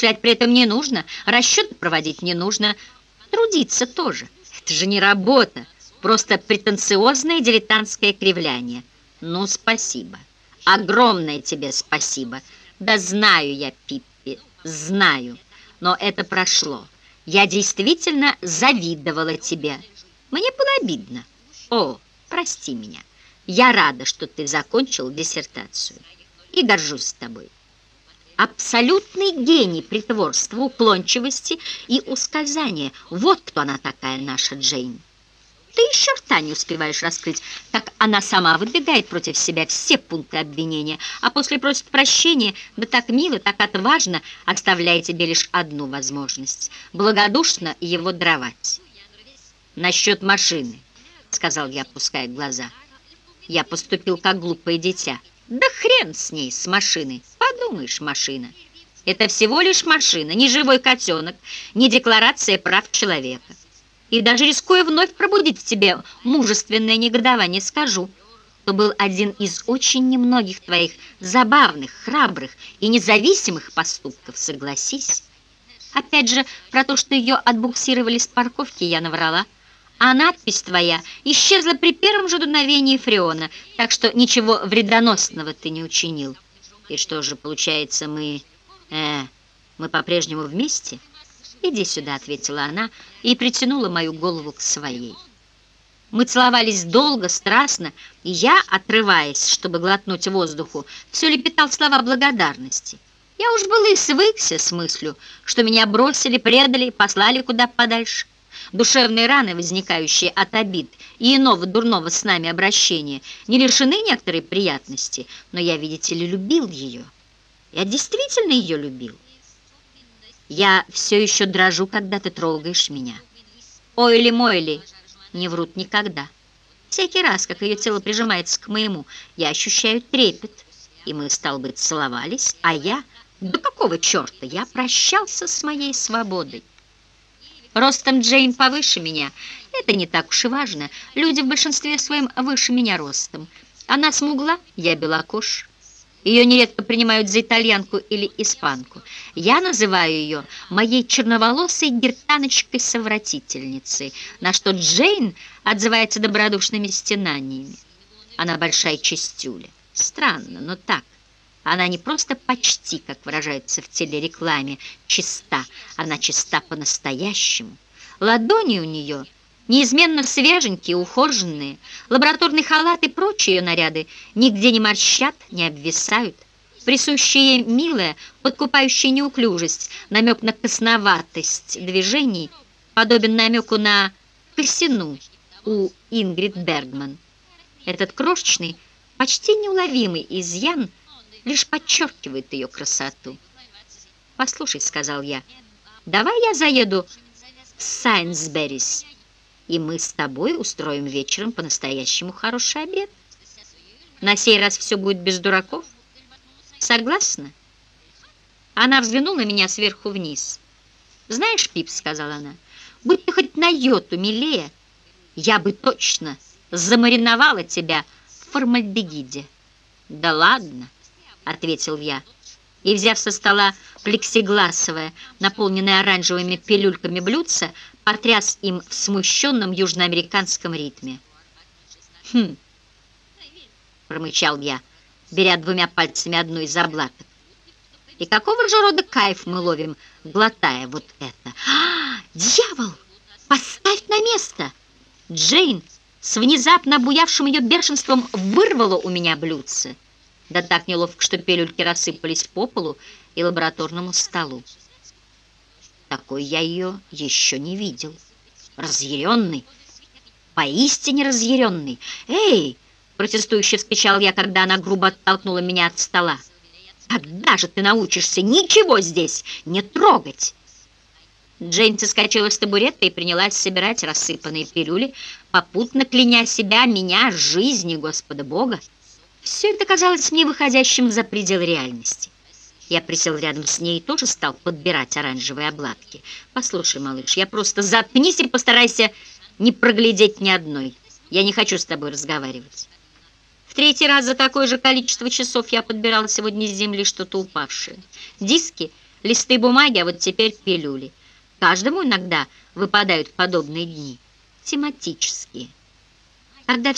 Шлять при этом не нужно, расчеты проводить не нужно, трудиться тоже. Это же не работа, просто претенциозное дилетантское кривляние. Ну, спасибо. Огромное тебе спасибо. Да знаю я, Пиппи, знаю. Но это прошло. Я действительно завидовала тебе. Мне было обидно. О, прости меня. Я рада, что ты закончил диссертацию. И горжусь тобой. Абсолютный гений притворства, уклончивости и ускользания. Вот кто она такая, наша Джейн. Ты еще рта не успеваешь раскрыть, как она сама выдвигает против себя все пункты обвинения, а после просит прощения, да так мило, так отважно, оставляя тебе лишь одну возможность — благодушно его дровать. «Насчет машины», — сказал я, опуская глаза. Я поступил как глупое дитя. Да хрен с ней, с машиной. Подумаешь, машина. Это всего лишь машина, не живой котенок, не декларация прав человека. И даже рискуя вновь пробудить в тебе мужественное негодование, скажу, что был один из очень немногих твоих забавных, храбрых и независимых поступков, согласись. Опять же, про то, что ее отбуксировали с парковки, я наврала. А надпись твоя исчезла при первом же дуновении фреона, так что ничего вредоносного ты не учинил. И что же, получается, мы... Э, мы по-прежнему вместе?» «Иди сюда», — ответила она и притянула мою голову к своей. Мы целовались долго, страстно, и я, отрываясь, чтобы глотнуть воздуху, все лепетал слова благодарности. Я уж был и свыкся с мыслью, что меня бросили, предали, послали куда подальше. Душевные раны, возникающие от обид и иного дурного с нами обращения, не лишены некоторой приятности, но я, видите ли, любил ее. Я действительно ее любил. Я все еще дрожу, когда ты трогаешь меня. Ойли-мойли не врут никогда. Всякий раз, как ее тело прижимается к моему, я ощущаю трепет. И мы, стал быть, целовались, а я... Да какого черта? Я прощался с моей свободой. Ростом Джейн повыше меня. Это не так уж и важно. Люди в большинстве своем выше меня ростом. Она смугла, я белокож. Ее нередко принимают за итальянку или испанку. Я называю ее моей черноволосой гертаночкой-совратительницей, на что Джейн отзывается добродушными стенаниями. Она большая чистюля. Странно, но так. Она не просто почти, как выражается в телерекламе, чиста, она чиста по-настоящему. Ладони у нее – неизменно свеженькие, ухоженные, лабораторный халат и прочие ее наряды нигде не морщат, не обвисают. Присущая милая, подкупающая неуклюжесть, намек на косноватость движений, подобен намеку на косину у Ингрид Бергман. Этот крошечный, почти неуловимый изъян лишь подчеркивает ее красоту. «Послушай», — сказал я, — «давай я заеду в Сайнсберрис» и мы с тобой устроим вечером по-настоящему хороший обед. На сей раз все будет без дураков. Согласна?» Она взглянула на меня сверху вниз. «Знаешь, Пип, — сказала она, — будь ты хоть на йоту милее, я бы точно замариновала тебя в формальдегиде». «Да ладно», — ответил я, и, взяв со стола плексигласовое, наполненное оранжевыми пилюльками блюдце, потряс им в смущенном южноамериканском ритме. «Хм!» — промычал я, беря двумя пальцами одну из заблаток. «И какого же рода кайф мы ловим, глотая вот это?» «А, дьявол! Поставь на место!» Джейн с внезапно обуявшим ее бешенством вырвала у меня блюдце. Да так неловко, что пилюльки рассыпались по полу и лабораторному столу. Такой я ее еще не видел. Разъяренный, поистине разъяренный. «Эй!» — протестующе вскричал я, когда она грубо оттолкнула меня от стола. «Когда же ты научишься ничего здесь не трогать?» Джейн соскочила с табурета и принялась собирать рассыпанные пилюли, попутно кляня себя, меня, жизни Господа Бога. Все это казалось мне выходящим за пределы реальности. Я присел рядом с ней и тоже стал подбирать оранжевые обладки. «Послушай, малыш, я просто заткнись и постарайся не проглядеть ни одной. Я не хочу с тобой разговаривать». В третий раз за такое же количество часов я подбирал сегодня с земли что-то упавшее. Диски листы бумаги, а вот теперь пилюли. Каждому иногда выпадают подобные дни, тематические. Когда все